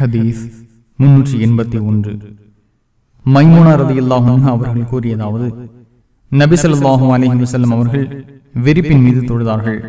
ஹதீஸ் முன்னூற்றி எண்பத்தி ஒன்று. மைமூனா ரதி அவர்கள் கூறியதாவது நபிசல்லாஹு அலஹி வசல்லம் அவர்கள் வெறிப்பின் மீது தொழுதார்கள்.